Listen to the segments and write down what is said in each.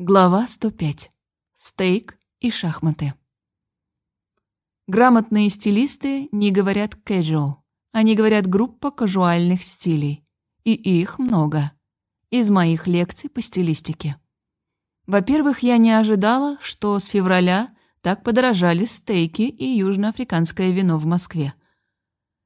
Глава 105. Стейк и шахматы. Грамотные стилисты не говорят casual, они говорят группа кажуальных стилей. И их много. Из моих лекций по стилистике. Во-первых, я не ожидала, что с февраля так подорожали стейки и южноафриканское вино в Москве.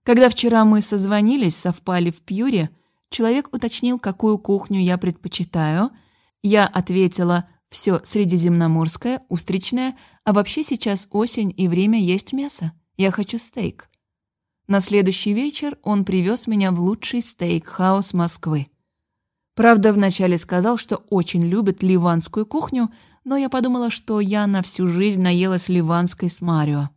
Когда вчера мы созвонились, совпали в Пьюре, человек уточнил, какую кухню я предпочитаю – я ответила «все средиземноморское, устричное, а вообще сейчас осень и время есть мясо. Я хочу стейк». На следующий вечер он привез меня в лучший стейк-хаус Москвы. Правда, вначале сказал, что очень любит ливанскую кухню, но я подумала, что я на всю жизнь наелась ливанской с Марио.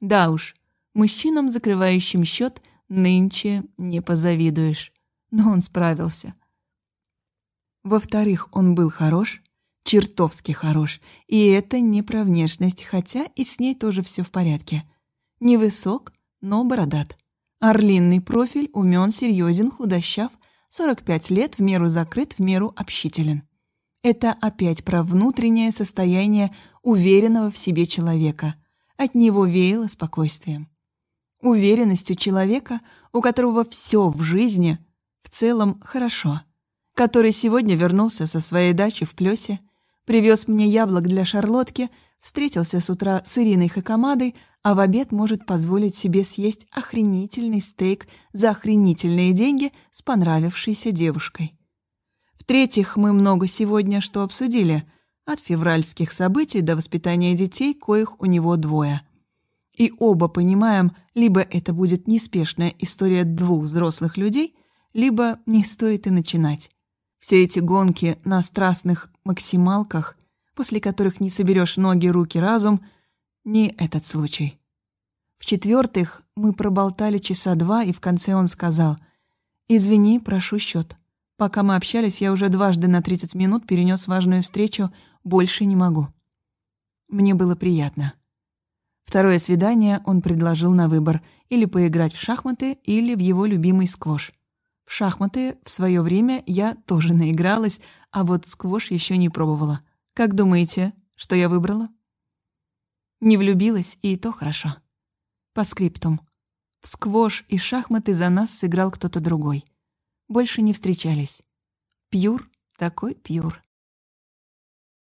Да уж, мужчинам, закрывающим счет, нынче не позавидуешь. Но он справился. Во-вторых, он был хорош, чертовски хорош, и это не про внешность, хотя и с ней тоже все в порядке. Невысок, но бородат. Орлинный профиль, умен, серьезен, худощав, 45 лет, в меру закрыт, в меру общителен. Это опять про внутреннее состояние уверенного в себе человека. От него веяло спокойствием. Уверенностью человека, у которого все в жизни в целом хорошо – который сегодня вернулся со своей дачи в Плёсе, привез мне яблок для шарлотки, встретился с утра с Ириной Хакамадой, а в обед может позволить себе съесть охренительный стейк за охренительные деньги с понравившейся девушкой. В-третьих, мы много сегодня что обсудили, от февральских событий до воспитания детей, коих у него двое. И оба понимаем, либо это будет неспешная история двух взрослых людей, либо не стоит и начинать. Все эти гонки на страстных максималках, после которых не соберешь ноги, руки, разум, не этот случай. В-четвертых, мы проболтали часа два, и в конце он сказал «Извини, прошу счет. Пока мы общались, я уже дважды на 30 минут перенес важную встречу, больше не могу». Мне было приятно. Второе свидание он предложил на выбор или поиграть в шахматы, или в его любимый сквош. В шахматы в свое время я тоже наигралась, а вот сквош еще не пробовала. Как думаете, что я выбрала? Не влюбилась, и то хорошо. По скриптум. В сквош и шахматы за нас сыграл кто-то другой. Больше не встречались. Пьюр такой пьюр.